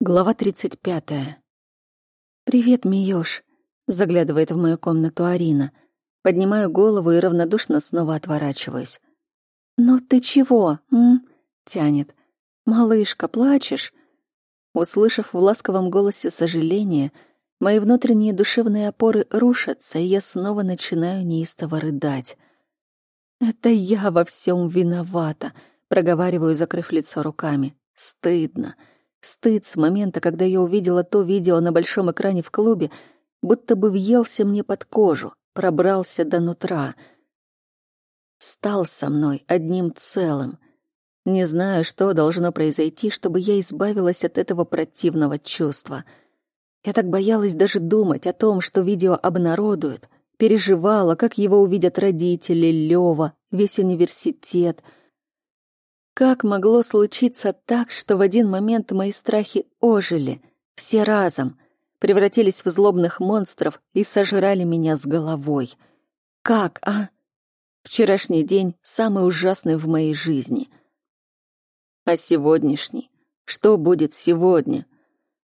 Глава 35. «Привет, Миёш», — заглядывает в мою комнату Арина. Поднимаю голову и равнодушно снова отворачиваюсь. «Ну ты чего, м?» — тянет. «Малышка, плачешь?» Услышав в ласковом голосе сожаление, мои внутренние душевные опоры рушатся, и я снова начинаю неистово рыдать. «Это я во всем виновата», — проговариваю, закрыв лицо руками. «Стыдно». Стыд с момента, когда я увидела то видео на большом экране в клубе, будто бы въелся мне под кожу, пробрался до нутра. Стал со мной одним целым. Не знаю, что должно произойти, чтобы я избавилась от этого противного чувства. Я так боялась даже думать о том, что видео обнародуют. Переживала, как его увидят родители, Лёва, весь университет — как могло случиться так, что в один момент мои страхи ожили, все разом, превратились в злобных монстров и сожрали меня с головой? Как, а? Вчерашний день самый ужасный в моей жизни. А сегодняшний? Что будет сегодня?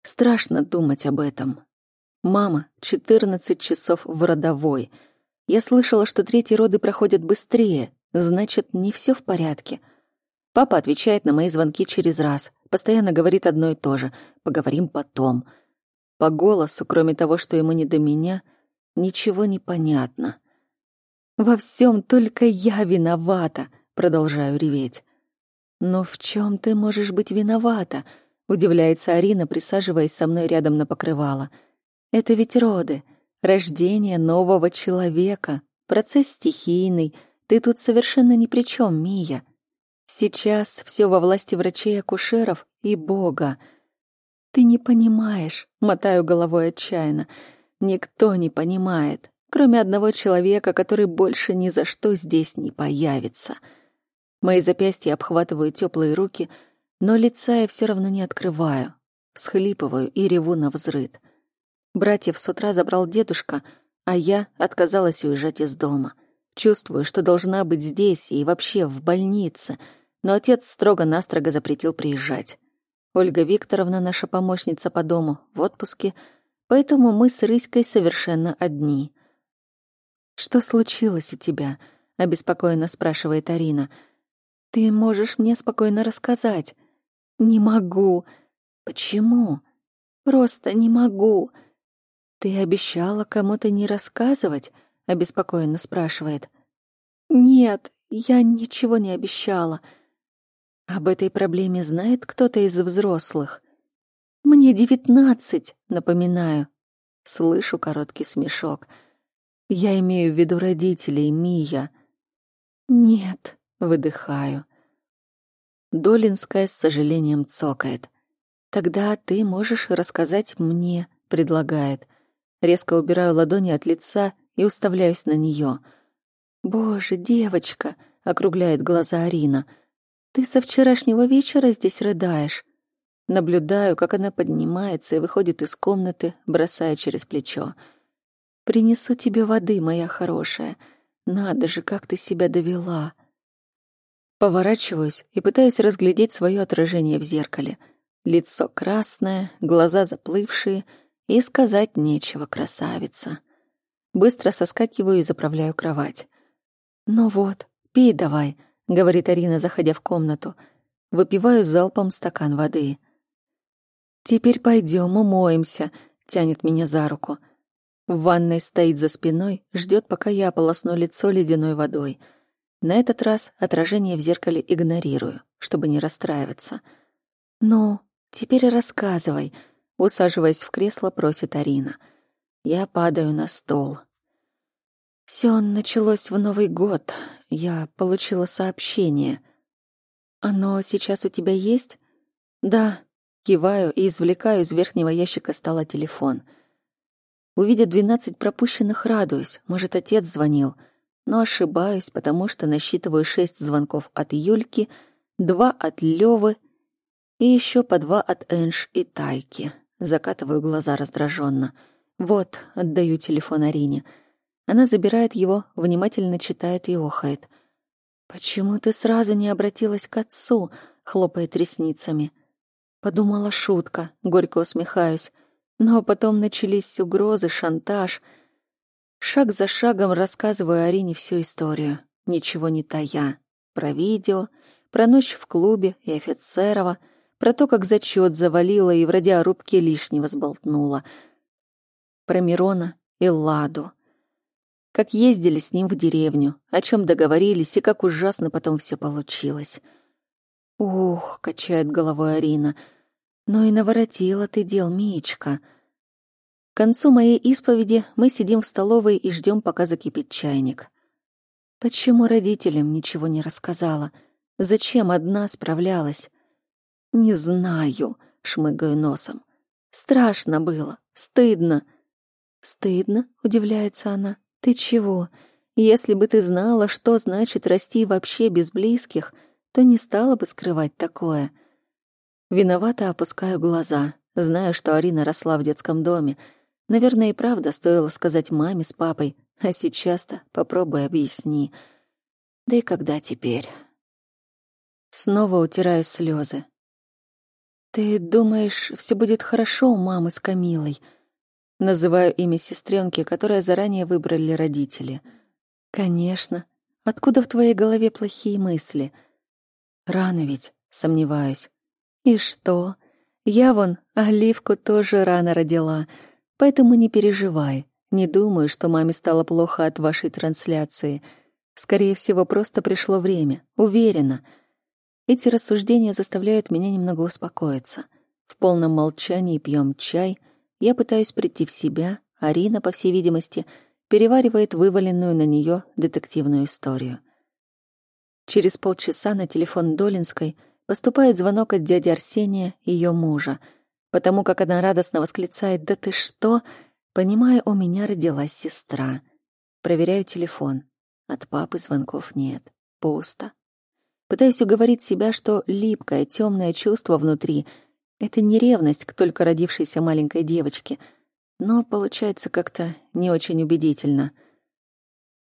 Страшно думать об этом. Мама, 14 часов в родовой. Я слышала, что третьи роды проходят быстрее, значит, не все в порядке. Папа отвечает на мои звонки через раз, постоянно говорит одно и то же «поговорим потом». По голосу, кроме того, что ему не до меня, ничего не понятно. «Во всем только я виновата», — продолжаю реветь. «Но в чем ты можешь быть виновата?» — удивляется Арина, присаживаясь со мной рядом на покрывало. «Это ведь роды, рождение нового человека, процесс стихийный. Ты тут совершенно ни при чем, Мия. Сейчас все во власти врачей-акушеров и Бога. Ты не понимаешь, мотаю головой отчаянно. Никто не понимает, кроме одного человека, который больше ни за что здесь не появится. Мои запястья обхватывают теплые руки, но лица я все равно не открываю. Всхлипываю и реву на взрыд. Братьев с утра забрал дедушка, а я отказалась уезжать из дома. Чувствую, что должна быть здесь и вообще в больнице — но отец строго-настрого запретил приезжать. Ольга Викторовна, наша помощница по дому, в отпуске, поэтому мы с Рыськой совершенно одни. «Что случилось у тебя?» — обеспокоенно спрашивает Арина. «Ты можешь мне спокойно рассказать?» «Не могу». «Почему?» «Просто не могу». «Ты обещала кому-то не рассказывать?» — обеспокоенно спрашивает. «Нет, я ничего не обещала». Об этой проблеме знает кто-то из взрослых? Мне девятнадцать, напоминаю. Слышу короткий смешок. Я имею в виду родителей, Мия. Нет, выдыхаю. Долинская с сожалением цокает. Тогда ты можешь рассказать мне, предлагает. Резко убираю ладони от лица и уставляюсь на нее. Боже, девочка, округляет глаза Арина. Ты со вчерашнего вечера здесь рыдаешь. Наблюдаю, как она поднимается и выходит из комнаты, бросая через плечо. Принесу тебе воды, моя хорошая. Надо же, как ты себя довела. Поворачиваюсь и пытаюсь разглядеть свое отражение в зеркале. Лицо красное, глаза заплывшие, и сказать нечего, красавица. Быстро соскакиваю и заправляю кровать. Ну вот, пей давай, — говорит Арина, заходя в комнату. Выпиваю залпом стакан воды. «Теперь пойдем, умоемся», — тянет меня за руку. В ванной стоит за спиной, ждет, пока я ополосну лицо ледяной водой. На этот раз отражение в зеркале игнорирую, чтобы не расстраиваться. «Ну, теперь рассказывай», — усаживаясь в кресло, просит Арина. Я падаю на стол. Все началось в Новый год. Я получила сообщение. Оно сейчас у тебя есть? Да. Киваю и извлекаю из верхнего ящика стола телефон. Увидя двенадцать пропущенных, радуюсь. Может, отец звонил. Но ошибаюсь, потому что насчитываю шесть звонков от Юльки, два от Лёвы и еще по два от Энж и Тайки. Закатываю глаза раздраженно. Вот, отдаю телефон Арине — она забирает его, внимательно читает и охает. «Почему ты сразу не обратилась к отцу?» — хлопает ресницами. Подумала шутка, горько усмехаюсь. Но потом начались угрозы, шантаж. Шаг за шагом рассказываю Арине всю историю, ничего не тая. Про видео, про ночь в клубе и офицерова, про то, как зачет завалила и в радиорубке лишнего сболтнула. Про Мирона и Ладу. Как ездили с ним в деревню, о чем договорились и как ужасно потом все получилось. «Ух», — качает головой Арина, — «ну и наворотила ты дел, Мичка». К концу моей исповеди мы сидим в столовой и ждем, пока закипит чайник. Почему родителям ничего не рассказала? Зачем одна справлялась? Не знаю, шмыгаю носом. Страшно было, стыдно. Стыдно, удивляется она. Ты чего? Если бы ты знала, что значит расти вообще без близких — то не стала бы скрывать такое. Виновато опускаю глаза, знаю, что Арина росла в детском доме. Наверное, и правда стоило сказать маме с папой, а сейчас-то попробуй объясни. Да и когда теперь? Снова утираю слезы. «Ты думаешь, все будет хорошо у мамы с Камилой?» Называю имя сестренки, которое заранее выбрали родители. «Конечно. Откуда в твоей голове плохие мысли?» Рано ведь, сомневаюсь. И что? Я вон Оливку тоже рано родила, поэтому не переживай. Не думаю, что маме стало плохо от вашей трансляции. Скорее всего, просто пришло время. Уверена. Эти рассуждения заставляют меня немного успокоиться. В полном молчании пьем чай. Я пытаюсь прийти в себя. Арина, по всей видимости, переваривает вываленную на нее детективную историю. Через полчаса на телефон Долинской поступает звонок от дяди Арсения, ее мужа. Потому как она радостно восклицает «Да ты что?», понимая, у меня родилась сестра. Проверяю телефон. От папы звонков нет. Пусто. Пытаюсь уговорить себя, что липкое, темное чувство внутри — это не ревность к только родившейся маленькой девочке, но получается как-то не очень убедительно.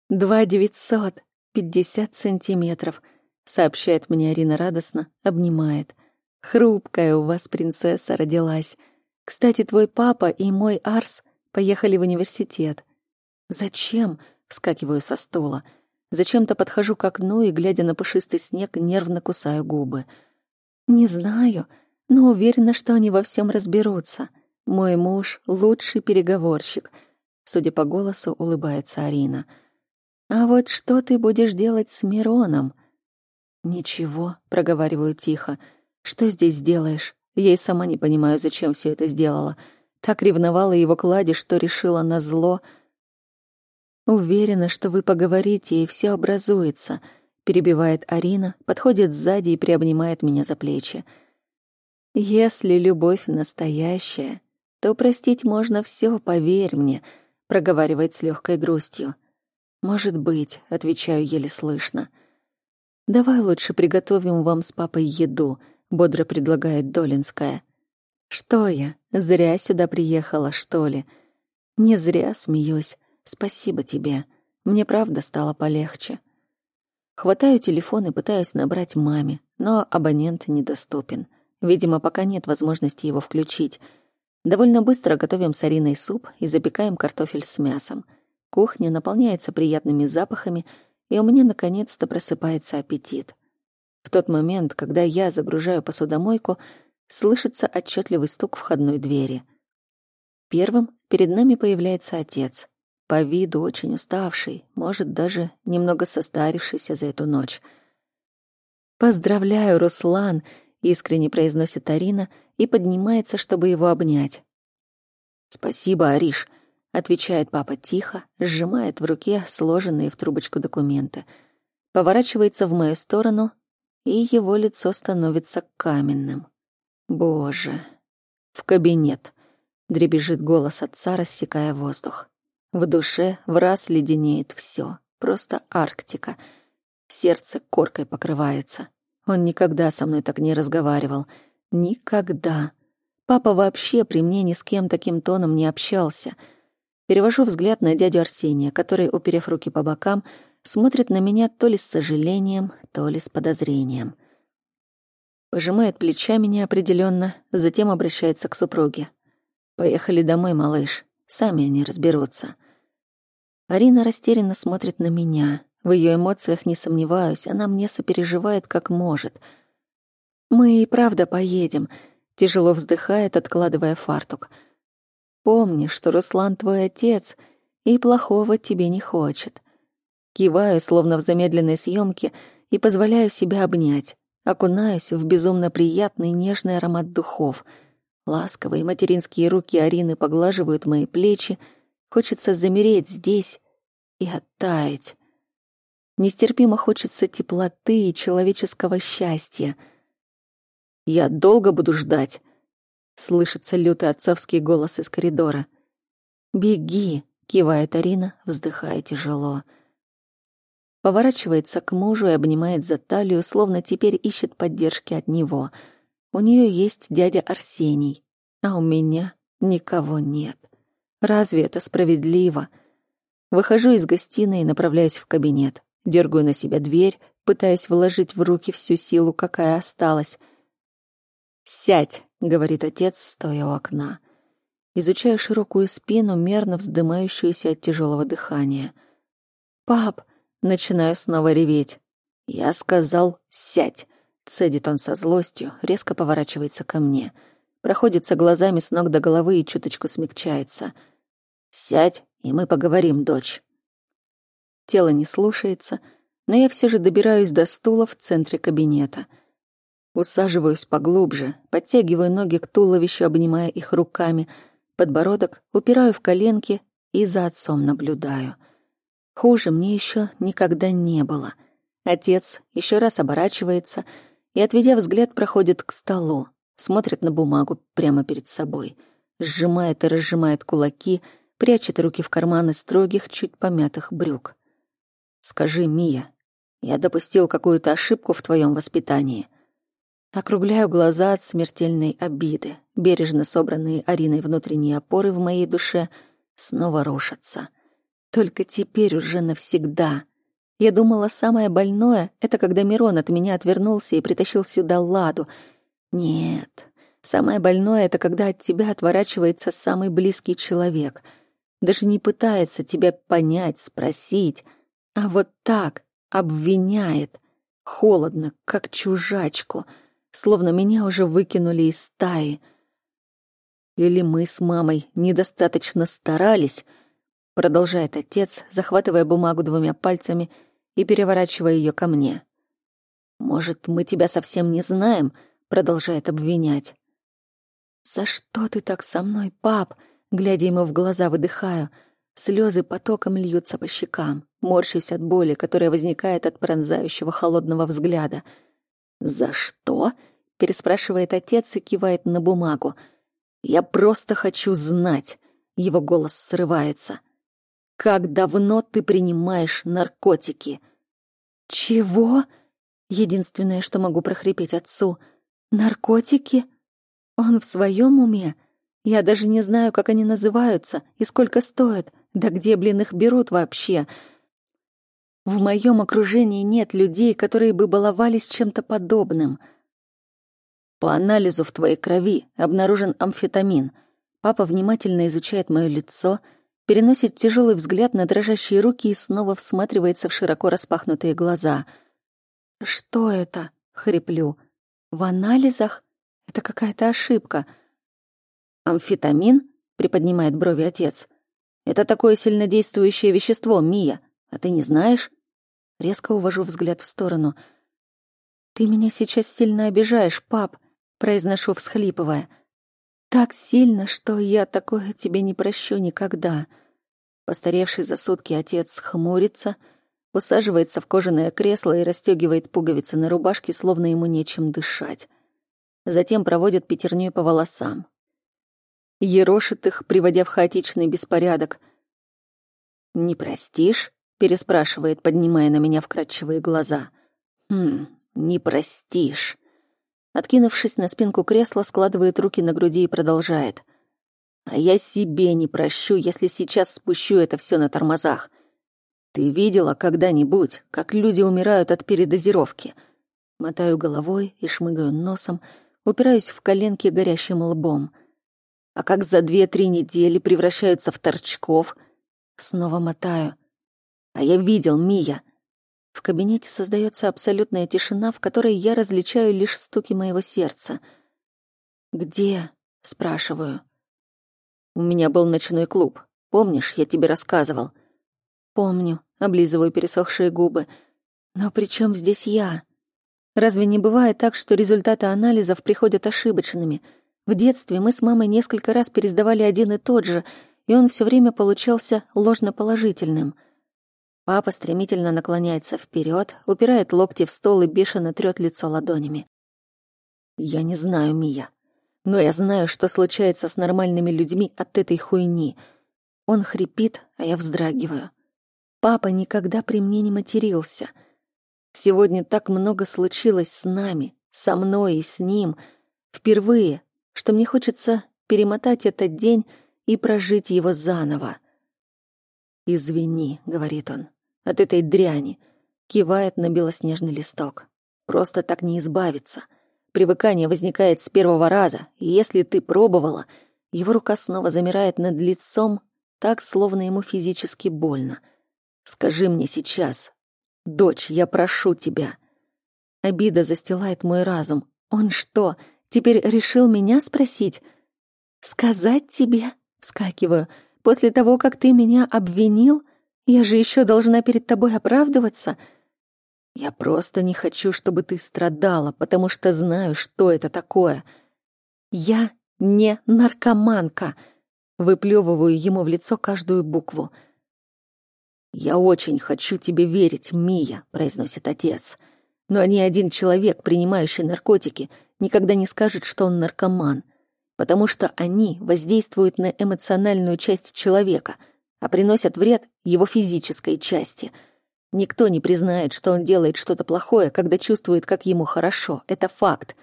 «Два девятьсот!» пятьдесят сантиметров», — сообщает мне Арина радостно, обнимает. «Хрупкая у вас принцесса родилась. Кстати, твой папа и мой Арс поехали в университет». «Зачем?» — вскакиваю со стула. Зачем-то подхожу к окну и, глядя на пушистый снег, нервно кусаю губы. «Не знаю, но уверена, что они во всем разберутся. Мой муж — лучший переговорщик», — судя по голосу, улыбается Арина. А вот что ты будешь делать с Мироном? Ничего, проговариваю тихо. Что здесь сделаешь? Я и сама не понимаю, зачем все это сделала. Так ревновала его клади, что решила на зло. Уверена, что вы поговорите, и все образуется, перебивает Арина, подходит сзади и приобнимает меня за плечи. Если любовь настоящая, то простить можно все, поверь мне, проговаривает с легкой грустью. «Может быть», — отвечаю еле слышно. «Давай лучше приготовим вам с папой еду», — бодро предлагает Долинская. «Что я, зря сюда приехала, что ли?» «Не зря смеюсь. Спасибо тебе. Мне правда стало полегче». Хватаю телефон и пытаюсь набрать маме, но абонент недоступен. Видимо, пока нет возможности его включить. Довольно быстро готовим с Ариной суп и запекаем картофель с мясом — Кухня наполняется приятными запахами, и у меня наконец-то просыпается аппетит. В тот момент, когда я загружаю посудомойку, слышится отчетливый стук входной двери. Первым перед нами появляется отец, по виду очень уставший, может, даже немного состарившийся за эту ночь. «Поздравляю, Руслан!» — искренне произносит Арина и поднимается, чтобы его обнять. «Спасибо, Ариш», отвечает папа тихо, сжимает в руке сложенные в трубочку документы. Поворачивается в мою сторону, и его лицо становится каменным. Боже. В кабинет. Дребезжит голос отца, рассекая воздух. В душе в раз леденеет все, Просто Арктика. Сердце коркой покрывается. Он никогда со мной так не разговаривал. Никогда. Папа вообще при мне ни с кем таким тоном не общался — Перевожу взгляд на дядю Арсения, который, уперев руки по бокам, смотрит на меня то ли с сожалением, то ли с подозрением. Пожимает плечами неопределенно, затем обращается к супруге. «Поехали домой, малыш. Сами они разберутся». Арина растерянно смотрит на меня. В ее эмоциях не сомневаюсь, она мне сопереживает как может. «Мы и правда поедем», — тяжело вздыхает, откладывая фартук. «Помни, что Руслан твой отец и плохого тебе не хочет». Киваю, словно в замедленной съемке, и позволяю себя обнять. Окунаюсь в безумно приятный нежный аромат духов. Ласковые материнские руки Арины поглаживают мои плечи. Хочется замереть здесь и оттаять. Нестерпимо хочется теплоты и человеческого счастья. «Я долго буду ждать», — слышится лютый отцовский голос из коридора. «Беги», — кивает Арина, вздыхая тяжело. Поворачивается к мужу и обнимает за талию, словно теперь ищет поддержки от него. У нее есть дядя Арсений, а у меня никого нет. Разве это справедливо? Выхожу из гостиной и направляюсь в кабинет. Дергаю на себя дверь, пытаясь вложить в руки всю силу, какая осталась. «Сядь», — говорит отец, стоя у окна. Изучаю широкую спину, мерно вздымающуюся от тяжелого дыхания. «Пап!» Начинаю снова реветь. «Я сказал, сядь!» Цедит он со злостью, резко поворачивается ко мне. Проходится глазами с ног до головы и чуточку смягчается. «Сядь, и мы поговорим, дочь». Тело не слушается, но я все же добираюсь до стула в центре кабинета. Усаживаюсь поглубже, подтягиваю ноги к туловищу, обнимая их руками, подбородок упираю в коленки и за отцом наблюдаю — Хуже мне еще никогда не было. Отец еще раз оборачивается и, отведя взгляд, проходит к столу, смотрит на бумагу прямо перед собой, сжимает и разжимает кулаки, прячет руки в карманы строгих, чуть помятых брюк. «Скажи, Мия, я допустил какую-то ошибку в твоем воспитании?» Округляю глаза от смертельной обиды. Бережно собранные Ариной внутренние опоры в моей душе снова рушатся. Только теперь уже навсегда. Я думала, самое больное — это когда Мирон от меня отвернулся и притащил сюда Ладу. Нет, самое больное — это когда от тебя отворачивается самый близкий человек. Даже не пытается тебя понять, спросить, а вот так обвиняет, холодно, как чужачку, словно меня уже выкинули из стаи. Или мы с мамой недостаточно старались — продолжает отец, захватывая бумагу двумя пальцами и переворачивая ее ко мне. Может, мы тебя совсем не знаем, продолжает обвинять. За что ты так со мной, пап? Глядя ему в глаза, выдыхаю. Слезы потоком льются по щекам, морщусь от боли, которая возникает от пронзающего холодного взгляда. «За что?» — переспрашивает отец и кивает на бумагу. «Я просто хочу знать». Его голос срывается. Как давно ты принимаешь наркотики? Чего? Единственное, что могу прохрипеть отцу. Наркотики? Он в своем уме? Я даже не знаю, как они называются и сколько стоят. Да где, блин, их берут вообще? В моем окружении нет людей, которые бы баловались чем-то подобным. По анализу в твоей крови обнаружен амфетамин. Папа внимательно изучает мое лицо — переносит тяжелый взгляд на дрожащие руки и снова всматривается в широко распахнутые глаза. «Что это?» — хриплю. «В анализах? Это какая-то ошибка». «Амфетамин?» — приподнимает брови отец. «Это такое сильнодействующее вещество, Мия. А ты не знаешь?» Резко увожу взгляд в сторону. «Ты меня сейчас сильно обижаешь, пап», — произношу, всхлипывая. Так сильно, что я такое тебе не прощу никогда. Постаревший за сутки отец хмурится, усаживается в кожаное кресло и расстегивает пуговицы на рубашке, словно ему нечем дышать. Затем проводит пятерней по волосам. Ерошит их, приводя в хаотичный беспорядок. «Не простишь?» — переспрашивает, поднимая на меня вкрадчивые глаза. «Хм, не простишь». Откинувшись на спинку кресла, складывает руки на груди и продолжает. «А я себе не прощу, если сейчас спущу это все на тормозах. Ты видела когда-нибудь, как люди умирают от передозировки? Мотаю головой и шмыгаю носом, упираюсь в коленки горящим лбом. А как за две-три недели превращаются в торчков? Снова мотаю. А я видел, Мия. В кабинете создается абсолютная тишина, в которой я различаю лишь стуки моего сердца. «Где?» — спрашиваю. «У меня был ночной клуб. Помнишь, я тебе рассказывал?» «Помню», — облизываю пересохшие губы. «Но при чем здесь я? Разве не бывает так, что результаты анализов приходят ошибочными? В детстве мы с мамой несколько раз пересдавали один и тот же, и он все время получался ложноположительным». Папа стремительно наклоняется вперед, упирает локти в стол и бешено трет лицо ладонями. «Я не знаю, Мия, но я знаю, что случается с нормальными людьми от этой хуйни». Он хрипит, а я вздрагиваю. Папа никогда при мне не матерился. Сегодня так много случилось с нами, со мной и с ним, впервые, что мне хочется перемотать этот день и прожить его заново. «Извини», — говорит он, от этой дряни. Кивает на белоснежный листок. Просто так не избавиться. Привыкание возникает с первого раза, и если ты пробовала, его рука снова замирает над лицом, так, словно ему физически больно. Скажи мне сейчас. Дочь, я прошу тебя. Обида застилает мой разум. Он что, теперь решил меня спросить? Сказать тебе? Вскакиваю. После того, как ты меня обвинил? Я же еще должна перед тобой оправдываться. Я просто не хочу, чтобы ты страдала, потому что знаю, что это такое. Я не наркоманка. Выплевываю ему в лицо каждую букву. «Я очень хочу тебе верить, Мия», — произносит отец. «Но ни один человек, принимающий наркотики, никогда не скажет, что он наркоман, потому что они воздействуют на эмоциональную часть человека — а приносят вред его физической части. Никто не признает, что он делает что-то плохое, когда чувствует, как ему хорошо. Это факт.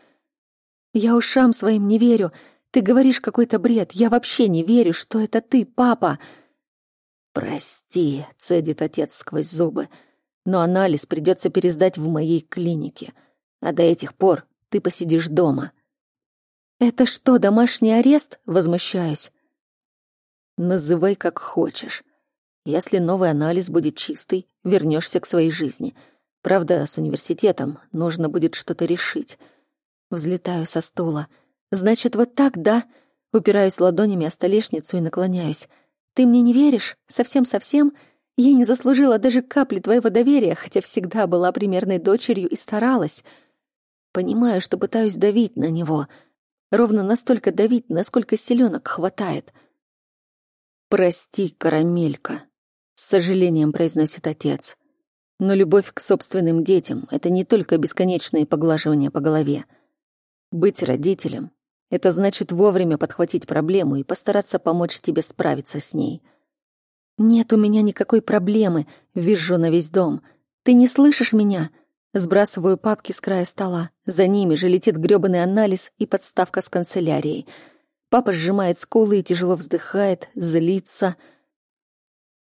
Я ушам своим не верю. Ты говоришь какой-то бред. Я вообще не верю, что это ты, папа. Прости, цедит отец сквозь зубы. Но анализ придется пересдать в моей клинике. А до этих пор ты посидишь дома. Это что, домашний арест? Возмущаюсь. Называй как хочешь. Если новый анализ будет чистый, вернешься к своей жизни. Правда, с университетом нужно будет что-то решить. Взлетаю со стула. Значит, вот так, да? Упираюсь ладонями о столешницу и наклоняюсь. Ты мне не веришь? Совсем-совсем? Я не заслужила даже капли твоего доверия, хотя всегда была примерной дочерью и старалась. Понимаю, что пытаюсь давить на него. Ровно настолько давить, насколько силёнок хватает — «Прости, карамелька», — с сожалением произносит отец. Но любовь к собственным детям — это не только бесконечные поглаживания по голове. Быть родителем — это значит вовремя подхватить проблему и постараться помочь тебе справиться с ней. «Нет у меня никакой проблемы», — визжу на весь дом. «Ты не слышишь меня?» Сбрасываю папки с края стола. За ними же летит грёбаный анализ и подставка с канцелярией — Папа сжимает скулы и тяжело вздыхает, злится.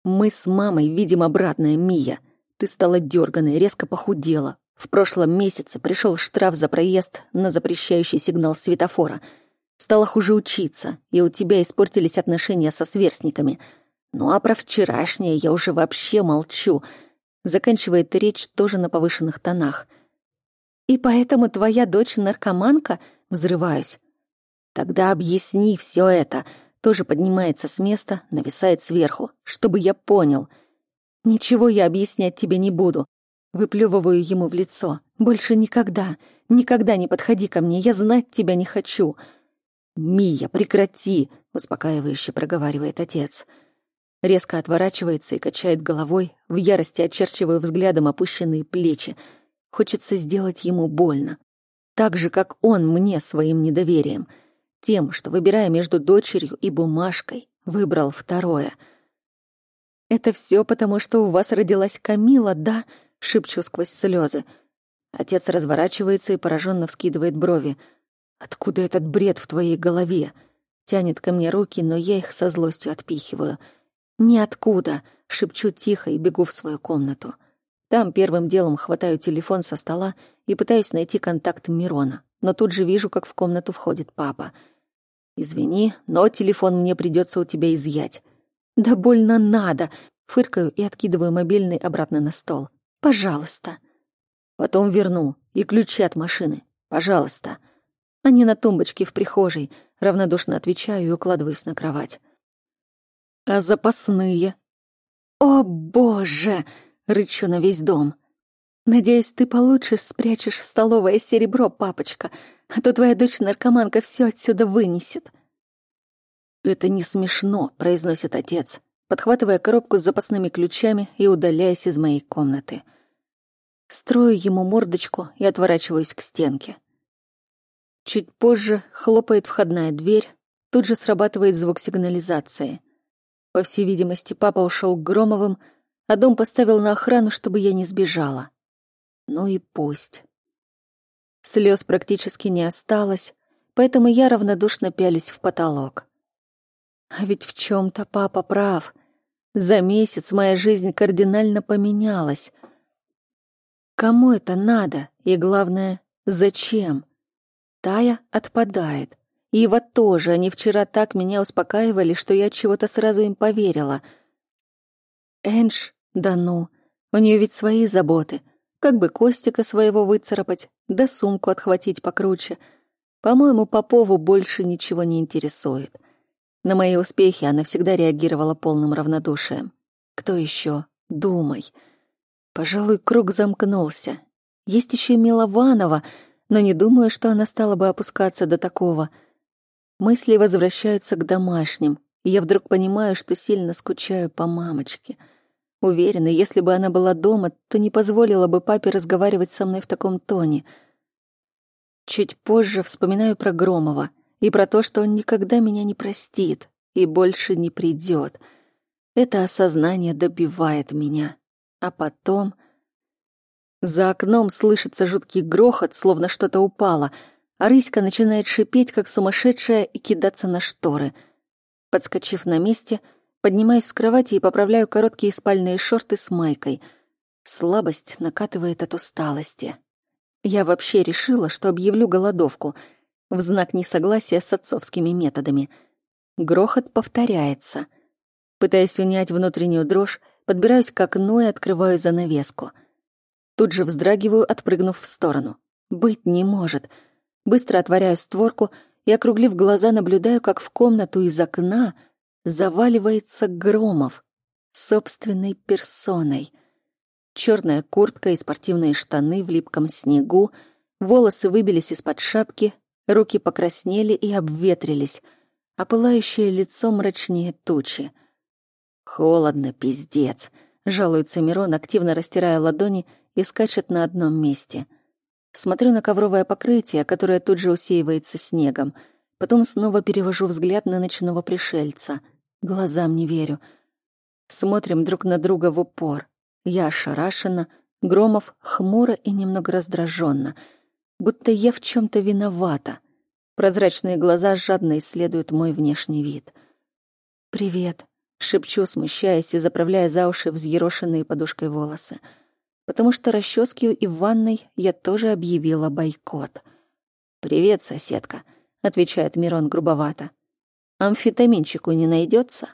Мы с мамой видим обратное, Мия. Ты стала дерганой, резко похудела. В прошлом месяце пришел штраф за проезд на запрещающий сигнал светофора. Стало хуже учиться, и у тебя испортились отношения со сверстниками. Ну а про вчерашнее я уже вообще молчу. Заканчивает речь тоже на повышенных тонах. И поэтому твоя дочь наркоманка? Взрываюсь. Тогда объясни все это. Тоже поднимается с места, нависает сверху, чтобы я понял. Ничего я объяснять тебе не буду. Выплевываю ему в лицо. Больше никогда, никогда не подходи ко мне, я знать тебя не хочу. Мия, прекрати, успокаивающе проговаривает отец. Резко отворачивается и качает головой, в ярости очерчивая взглядом опущенные плечи. Хочется сделать ему больно. Так же, как он мне своим недоверием — тем, что, выбирая между дочерью и бумажкой, выбрал второе. «Это все потому, что у вас родилась Камила, да?» — шепчу сквозь слезы. Отец разворачивается и пораженно вскидывает брови. «Откуда этот бред в твоей голове?» Тянет ко мне руки, но я их со злостью отпихиваю. «Ниоткуда!» — шепчу тихо и бегу в свою комнату. Там первым делом хватаю телефон со стола и пытаюсь найти контакт Мирона, но тут же вижу, как в комнату входит папа. «Извини, но телефон мне придется у тебя изъять». «Да больно надо!» — фыркаю и откидываю мобильный обратно на стол. «Пожалуйста». «Потом верну. И ключи от машины. Пожалуйста». Они на тумбочке в прихожей. Равнодушно отвечаю и укладываюсь на кровать. «А запасные?» «О, боже!» — рычу на весь дом. «Надеюсь, ты получше спрячешь столовое серебро, папочка, а то твоя дочь-наркоманка все отсюда вынесет». «Это не смешно», — произносит отец, подхватывая коробку с запасными ключами и удаляясь из моей комнаты. Строю ему мордочку и отворачиваюсь к стенке. Чуть позже хлопает входная дверь, тут же срабатывает звук сигнализации. По всей видимости, папа ушел к Громовым, а дом поставил на охрану, чтобы я не сбежала. Ну и пусть. Слез практически не осталось, поэтому я равнодушно пялюсь в потолок. А ведь в чем то папа прав. За месяц моя жизнь кардинально поменялась. Кому это надо? И главное, зачем? Тая отпадает. Ива тоже, они вчера так меня успокаивали, что я чего-то сразу им поверила. Энж, да ну, у нее ведь свои заботы. Как бы Костика своего выцарапать, да сумку отхватить покруче. По-моему, Попову больше ничего не интересует. На мои успехи она всегда реагировала полным равнодушием. Кто еще? Думай. Пожалуй, круг замкнулся. Есть еще Милованова, но не думаю, что она стала бы опускаться до такого — Мысли возвращаются к домашним, и я вдруг понимаю, что сильно скучаю по мамочке. Уверена, если бы она была дома, то не позволила бы папе разговаривать со мной в таком тоне. Чуть позже вспоминаю про Громова и про то, что он никогда меня не простит и больше не придет. Это осознание добивает меня. А потом... За окном слышится жуткий грохот, словно что-то упало — а рыська начинает шипеть, как сумасшедшая, и кидаться на шторы. Подскочив на месте, поднимаюсь с кровати и поправляю короткие спальные шорты с майкой. Слабость накатывает от усталости. Я вообще решила, что объявлю голодовку в знак несогласия с отцовскими методами. Грохот повторяется. Пытаясь унять внутреннюю дрожь, подбираюсь к окну и открываю занавеску. Тут же вздрагиваю, отпрыгнув в сторону. Быть не может — Быстро отворяю створку и, округлив глаза, наблюдаю, как в комнату из окна заваливается Громов собственной персоной. Черная куртка и спортивные штаны в липком снегу, волосы выбились из-под шапки, руки покраснели и обветрились, а пылающее лицо мрачнее тучи. «Холодно, пиздец!» — жалуется Мирон, активно растирая ладони и скачет на одном месте — Смотрю на ковровое покрытие, которое тут же усеивается снегом. Потом снова перевожу взгляд на ночного пришельца. Глазам не верю. Смотрим друг на друга в упор. Я ошарашена, Громов хмуро и немного раздраженно, будто я в чем то виновата. Прозрачные глаза жадно исследуют мой внешний вид. «Привет», — шепчу, смущаясь и заправляя за уши взъерошенные подушкой волосы — потому что расчески и в ванной я тоже объявила бойкот. «Привет, соседка», — отвечает Мирон грубовато. «Амфетаминчику не найдется?